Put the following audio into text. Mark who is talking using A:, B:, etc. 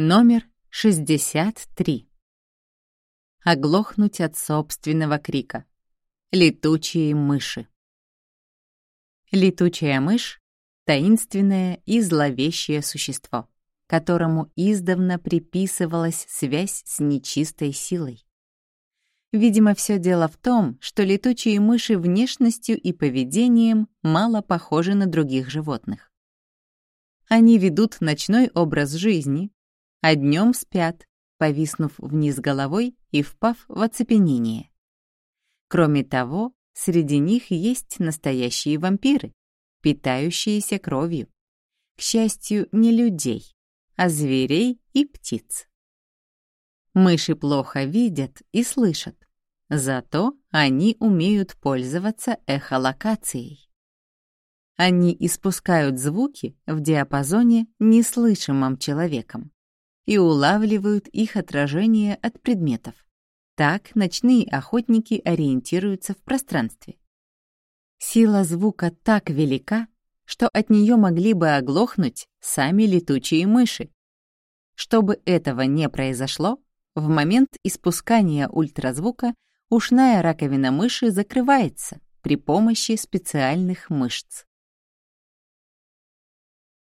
A: Номер 63. Оглохнуть от собственного крика. Летучие мыши. Летучая мышь — таинственное и зловещее существо, которому издавна приписывалась связь с нечистой силой. Видимо, все дело в том, что летучие мыши внешностью и поведением мало похожи на других животных. Они ведут ночной образ жизни, а днем спят, повиснув вниз головой и впав в оцепенение. Кроме того, среди них есть настоящие вампиры, питающиеся кровью. К счастью, не людей, а зверей и птиц. Мыши плохо видят и слышат, зато они умеют пользоваться эхолокацией. Они испускают звуки в диапазоне, неслышимом человеком и улавливают их отражение от предметов. Так ночные охотники ориентируются в пространстве. Сила звука так велика, что от нее могли бы оглохнуть сами летучие мыши. Чтобы этого не произошло, в момент испускания ультразвука ушная раковина мыши закрывается при помощи специальных мышц.